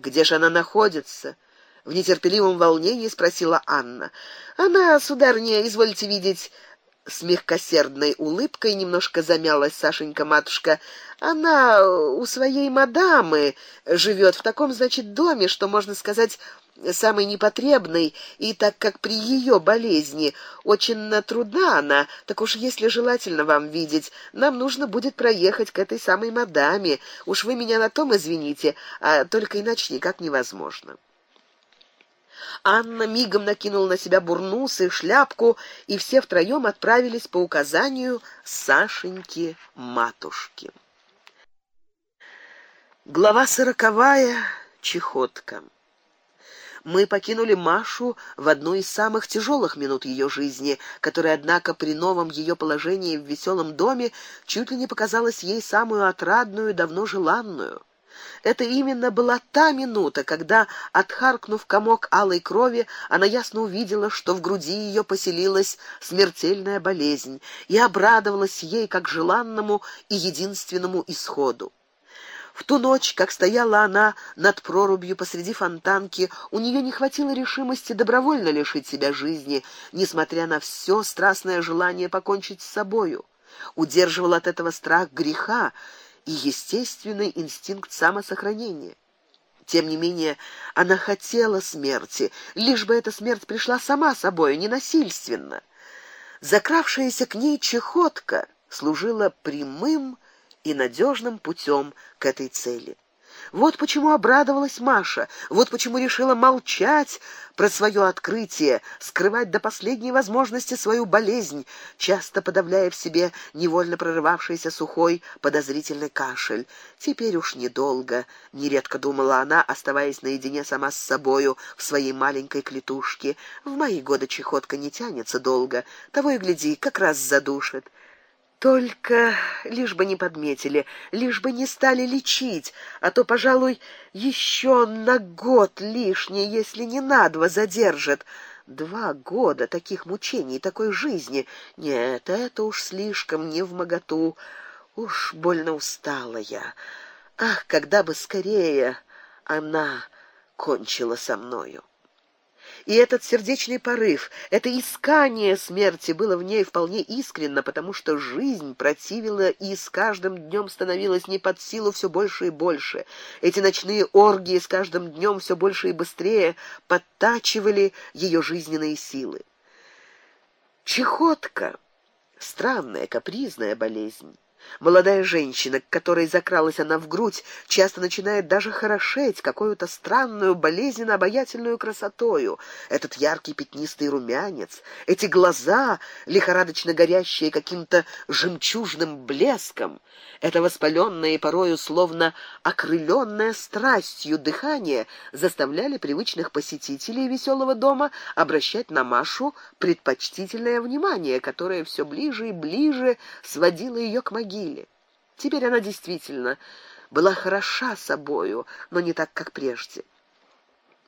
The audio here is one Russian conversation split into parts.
Где же она находится? В нетерпеливом волнении спросила Анна. Она, сударыня, извольте видеть, с мягкосердной улыбкой немножко замялась Сашенька матушка. Она у своей мадамы живет в таком, значит, доме, что можно сказать, самый непотребный, и так как при ее болезни очень трудна она, так уж если желательно вам видеть, нам нужно будет проехать к этой самой мадаме. Уж вы меня на том извините, а только иначе никак невозможно. Анна мигом накинула на себя бурнус и шляпку, и все втроем отправились по указанию Сашеньки матушки. Глава сороковая. Чехотка. Мы покинули Машу в одну из самых тяжелых минут ее жизни, которая, однако, при новом ее положении в веселом доме чуть ли не показалась ей самую отрадную, давно желанную. Это именно была та минута, когда, отхаркнув комок алой крови, она ясно увидела, что в груди ее поселилась смертельная болезнь, и обрадовалась ей как желанному и единственному исходу. В ту ночь, как стояла она над прорубью посреди фонтанки, у нее не хватило решимости добровольно лишить себя жизни, несмотря на все страстное желание покончить с собою. Удерживал от этого страх греха, и естественный инстинкт самосохранения. Тем не менее, она хотела смерти, лишь бы эта смерть пришла сама собой, не насильственно. Закравшаяся к ней чехотка служила прямым и надежным путем к этой цели. Вот почему обрадовалась Маша, вот почему решила молчать про свое открытие, скрывать до последней возможности свою болезнь, часто подавляя в себе невольно прорывавшийся сухой подозрительный кашель. Теперь уж недолго, нередко думала она, оставаясь наедине сама с собою в своей маленькой клетушке. В мои годы чехотка не тянется долго, того и гляди, как раз задушит. Только лишь бы не подметили, лишь бы не стали лечить, а то, пожалуй, еще на год лишнее, если не на два задержат. Два года таких мучений, такой жизни. Нет, это уж слишком не в моготу. Уж больно устала я. Ах, когда бы скорее она кончила со мною. И этот сердечный порыв, это искание смерти было в ней вполне искренно, потому что жизнь противила и с каждым днем становилась не под силу все больше и больше. Эти ночные оргии с каждым днем все больше и быстрее подтачивали ее жизненные силы. Чехотка странная, капризная болезнь. Молодая женщина, к которой закралась она в грудь, часто начинает даже хорошеть какую-то странную, болезненно обаятельную красотою. Этот яркий пятнистый румянец, эти глаза, лихорадочно горящие каким-то жемчужным блеском, это воспаленное и порою словно окрыленное страстью дыхание заставляли привычных посетителей веселого дома обращать на Машу предпочтительное внимание, которое все ближе и ближе сводило ее к могиле могиле. Теперь она действительно была хороша собою, но не так, как прежде.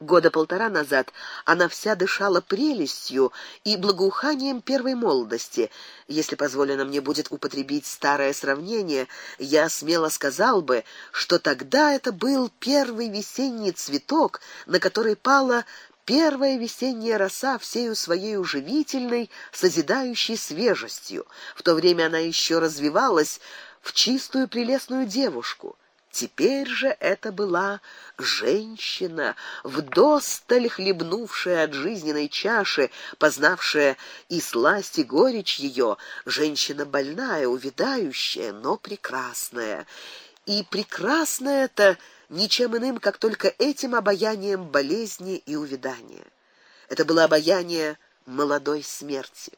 Года полтора назад она вся дышала прелестью и благоуханием первой молодости. Если позволено мне будет употребить старое сравнение, я смело сказал бы, что тогда это был первый весенний цветок, на который пала первая весенняя роса всею своей уживительной, созидающей свежестью. В то время она еще развивалась в чистую прелестную девушку. Теперь же это была женщина, вдосталь хлебнувшая от жизненной чаши, познавшая и сласть, и горечь ее, женщина больная, увядающая, но прекрасная. И прекрасная это ничем иным, как только этим обаянием болезни и увядания. Это было обаяние молодой смерти.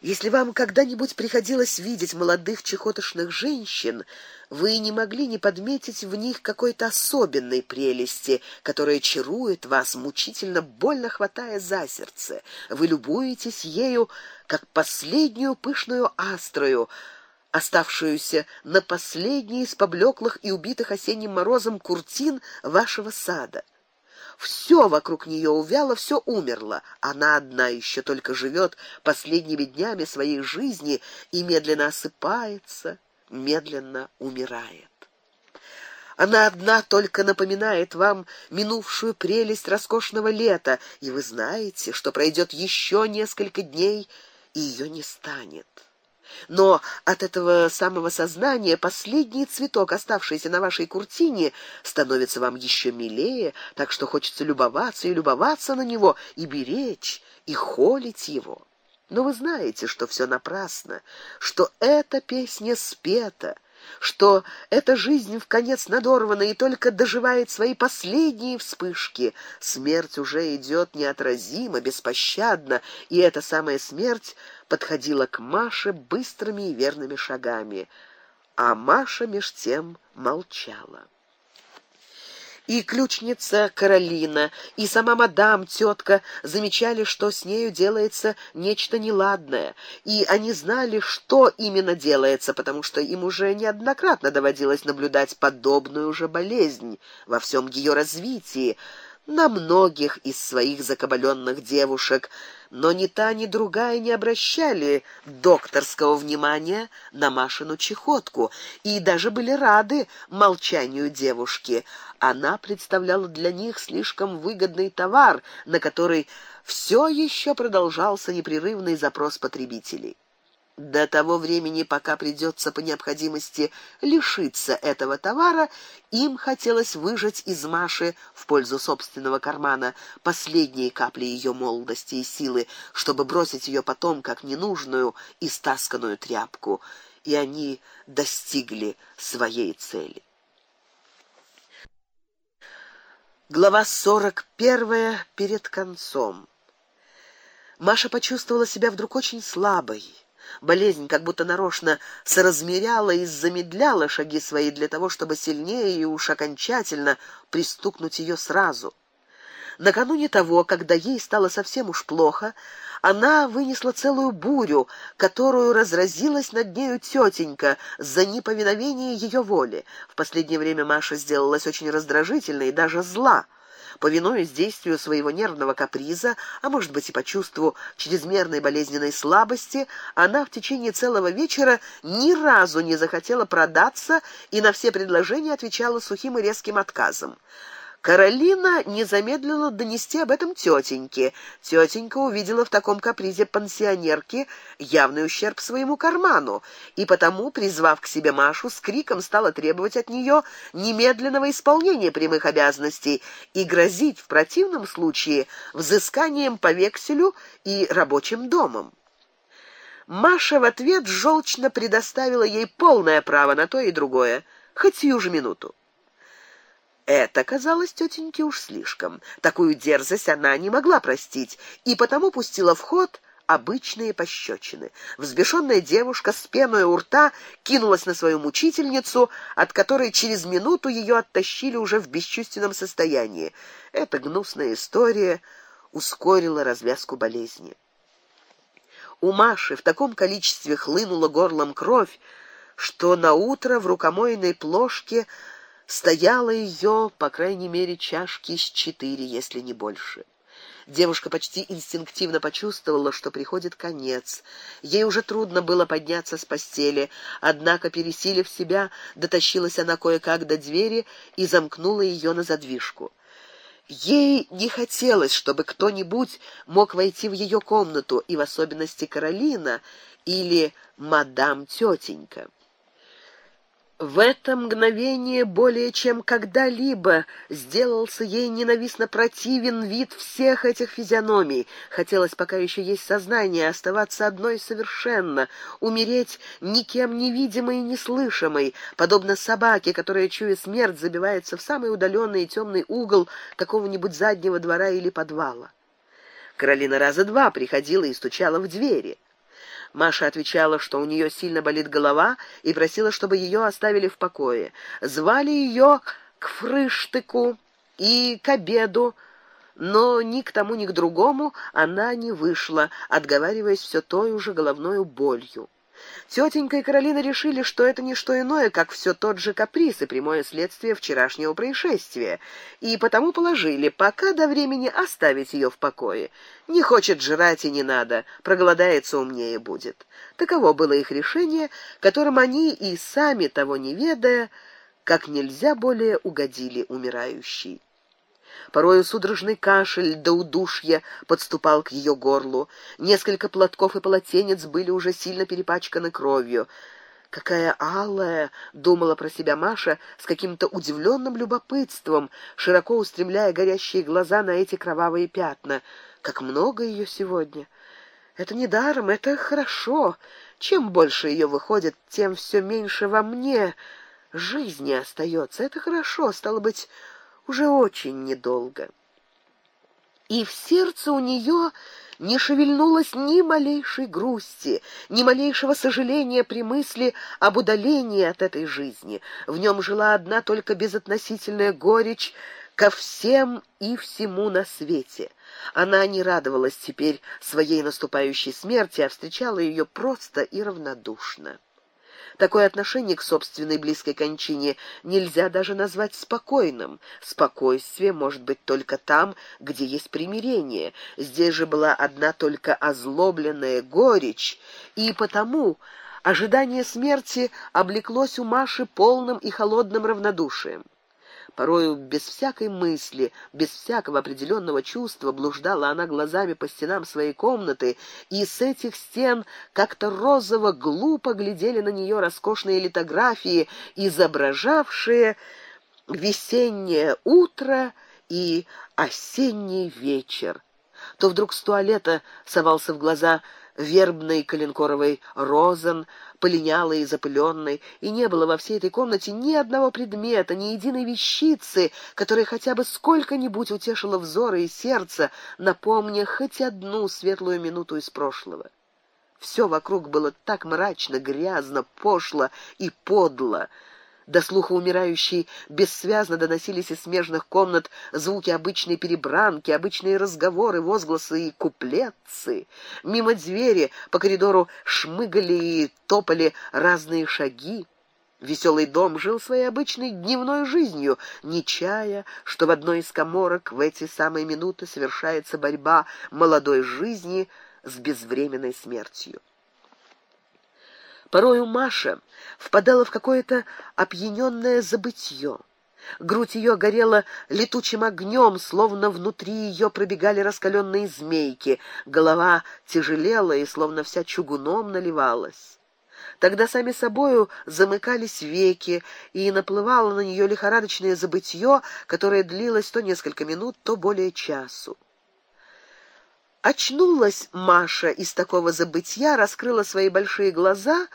Если вам когда-нибудь приходилось видеть молодых чехотошных женщин, вы не могли не подметить в них какой-то особенной прелести, которая чарует вас, мучительно больно хватая за сердце. Вы любуетесь ею, как последнюю пышную астрою, оставшуюся на последней из поблеклых и убитых осенним морозом куртин вашего сада. Все вокруг нее увяло, все умерло. Она одна еще только живет последними днями своей жизни и медленно осыпается, медленно умирает. Она одна только напоминает вам минувшую прелесть роскошного лета, и вы знаете, что пройдет еще несколько дней, и ее не станет. Но от этого самого сознания последний цветок, оставшийся на вашей куртине, становится вам еще милее, так что хочется любоваться и любоваться на него и беречь и холить его. Но вы знаете, что все напрасно, что эта песня спета, что эта жизнь в конец надорвана и только доживает свои последние вспышки. Смерть уже идет неотразимо, беспощадно, и эта самая смерть подходила к Маше быстрыми и верными шагами, а Маша меж тем молчала. И ключница Каролина, и сама мадам, тетка замечали, что с нею делается нечто неладное, и они знали, что именно делается, потому что им уже неоднократно доводилось наблюдать подобную же болезнь во всем ее развитии на многих из своих закабаленных девушек, но ни та, ни другая не обращали докторского внимания на Машину чехотку и даже были рады молчанию девушки. Она представляла для них слишком выгодный товар, на который все еще продолжался непрерывный запрос потребителей. До того времени, пока придется по необходимости лишиться этого товара, им хотелось выжать из Маши в пользу собственного кармана последние капли ее молодости и силы, чтобы бросить ее потом как ненужную и стасканную тряпку, и они достигли своей цели. Глава сорок первая перед концом. Маша почувствовала себя вдруг очень слабой. Болезнь как будто нарочно соразмеряла и замедляла шаги свои для того, чтобы сильнее и уж окончательно пристукнуть ее сразу. Накануне того, когда ей стало совсем уж плохо, она вынесла целую бурю, которую разразилась над нею тетенька за неповиновение ее воли. В последнее время Маша сделалась очень раздражительной и даже зла. Повинуясь действию своего нервного каприза, а может быть и по чувству чрезмерной болезненной слабости, она в течение целого вечера ни разу не захотела продаться и на все предложения отвечала сухим и резким отказом. Каролина не замедлила донести об этом тетеньке. Тетенька увидела в таком капризе пансионерки явный ущерб своему карману, и потому, призвав к себе Машу, с криком стала требовать от нее немедленного исполнения прямых обязанностей и грозить в противном случае взысканием по векселю и рабочим домом. Маша в ответ желчно предоставила ей полное право на то и другое, хоть сию же минуту. Это казалось тетеньке уж слишком. Такую дерзость она не могла простить и потому пустила в ход обычные пощечины. Взбешенная девушка с пеной у рта кинулась на свою мучительницу, от которой через минуту ее оттащили уже в бесчувственном состоянии. Эта гнусная история ускорила развязку болезни. У Маши в таком количестве хлынула горлом кровь, что на утро в рукомойной плошке стояло ее, по крайней мере, чашки с четыре, если не больше. Девушка почти инстинктивно почувствовала, что приходит конец. Ей уже трудно было подняться с постели, однако, пересилив себя, дотащилась она кое-как до двери и замкнула ее на задвижку. Ей не хотелось, чтобы кто-нибудь мог войти в ее комнату, и в особенности Каролина или мадам тетенька. В это мгновение более чем когда-либо сделался ей ненавистно противен вид всех этих физиономий. Хотелось, пока еще есть сознание, оставаться одной совершенно, умереть никем невидимой и неслышимой, подобно собаке, которая, чуя смерть, забивается в самый удаленный и темный угол какого-нибудь заднего двора или подвала. Каролина раза два приходила и стучала в двери. Маша отвечала, что у нее сильно болит голова, и просила, чтобы ее оставили в покое. Звали ее к фрыштыку и к обеду, но ни к тому, ни к другому она не вышла, отговариваясь все той уже головной болью. Тетенька и Каролина решили, что это не что иное, как все тот же каприз и прямое следствие вчерашнего происшествия, и потому положили пока до времени оставить ее в покое. Не хочет жрать и не надо, проголодается умнее будет. Таково было их решение, которым они и сами того не ведая как нельзя более угодили умирающей. Порою судорожный кашель до удушья подступал к ее горлу. Несколько платков и полотенец были уже сильно перепачканы кровью. Какая алая, думала про себя Маша с каким-то удивленным любопытством, широко устремляя горящие глаза на эти кровавые пятна. Как много ее сегодня. Это не даром, это хорошо. Чем больше ее выходит, тем все меньше во мне жизни остается. Это хорошо, стало быть, уже очень недолго. И в сердце у нее не шевельнулось ни малейшей грусти, ни малейшего сожаления при мысли об удалении от этой жизни. В нем жила одна только безотносительная горечь ко всем и всему на свете. Она не радовалась теперь своей наступающей смерти, а встречала ее просто и равнодушно. Такое отношение к собственной близкой кончине нельзя даже назвать спокойным. Спокойствие может быть только там, где есть примирение. Здесь же была одна только озлобленная горечь, и потому ожидание смерти облеклось у Маши полным и холодным равнодушием. Порою без всякой мысли, без всякого определенного чувства блуждала она глазами по стенам своей комнаты, и с этих стен как-то розово глупо глядели на нее роскошные литографии, изображавшие весеннее утро и осенний вечер. То вдруг с туалета совался в глаза вербный коленкоровый розен, полинялый и запыленный, и не было во всей этой комнате ни одного предмета, ни единой вещицы, которая хотя бы сколько-нибудь утешила взоры и сердце, напомня хоть одну светлую минуту из прошлого. Все вокруг было так мрачно, грязно, пошло и подло, до слуха умирающей бессвязно доносились из смежных комнат звуки обычной перебранки, обычные разговоры, возгласы и куплетцы. Мимо двери по коридору шмыгали и топали разные шаги. Веселый дом жил своей обычной дневной жизнью, не чая, что в одной из каморок в эти самые минуты совершается борьба молодой жизни с безвременной смертью. Порою Маша впадала в какое-то опьяненное забытье. Грудь ее горела летучим огнем, словно внутри ее пробегали раскаленные змейки, голова тяжелела и словно вся чугуном наливалась. Тогда сами собою замыкались веки, и наплывало на нее лихорадочное забытье, которое длилось то несколько минут, то более часу. Очнулась Маша из такого забытья, раскрыла свои большие глаза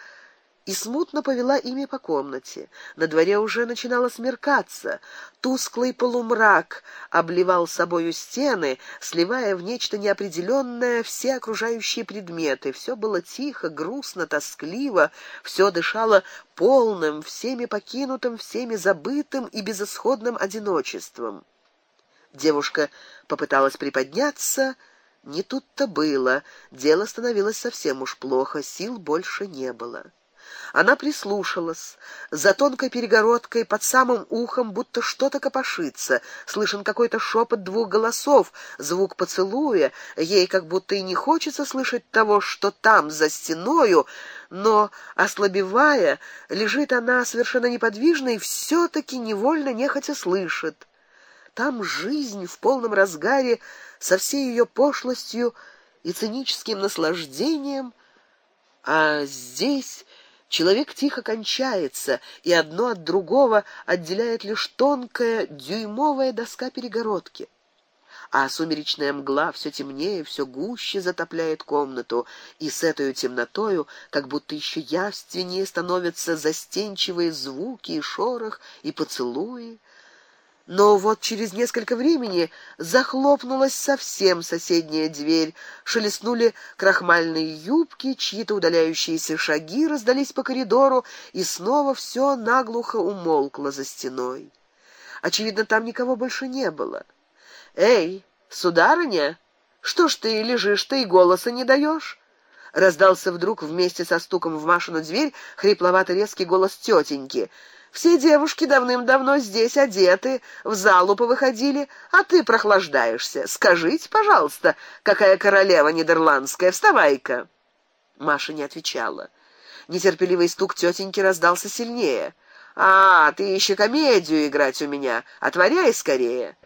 и смутно повела ими по комнате. На дворе уже начинало смеркаться. Тусклый полумрак обливал собою стены, сливая в нечто неопределенное все окружающие предметы. Все было тихо, грустно, тоскливо, все дышало полным, всеми покинутым, всеми забытым и безысходным одиночеством. Девушка попыталась приподняться, не тут-то было. Дело становилось совсем уж плохо, сил больше не было. Она прислушалась. За тонкой перегородкой под самым ухом будто что-то копошится. Слышен какой-то шепот двух голосов, звук поцелуя. Ей как будто и не хочется слышать того, что там за стеною, но ослабевая, лежит она совершенно неподвижно и все таки невольно нехотя слышит. Там жизнь в полном разгаре со всей ее пошлостью и циническим наслаждением, а здесь человек тихо кончается, и одно от другого отделяет лишь тонкая дюймовая доска перегородки. А сумеречная мгла все темнее, все гуще затопляет комнату, и с этой темнотою, как будто еще явственнее становятся застенчивые звуки и шорох и поцелуи. Но вот через несколько времени захлопнулась совсем соседняя дверь, шелестнули крахмальные юбки, чьи-то удаляющиеся шаги раздались по коридору, и снова все наглухо умолкло за стеной. Очевидно, там никого больше не было. Эй, сударыня, что ж ты лежишь, ты и голоса не даешь? Раздался вдруг вместе со стуком в Машину дверь хрипловатый резкий голос тетеньки — все девушки давным-давно здесь одеты, в залу повыходили, а ты прохлаждаешься. Скажите, пожалуйста, какая королева нидерландская, вставай-ка. Маша не отвечала. Нетерпеливый стук тетеньки раздался сильнее. «А, ты еще комедию играть у меня. Отворяй скорее!»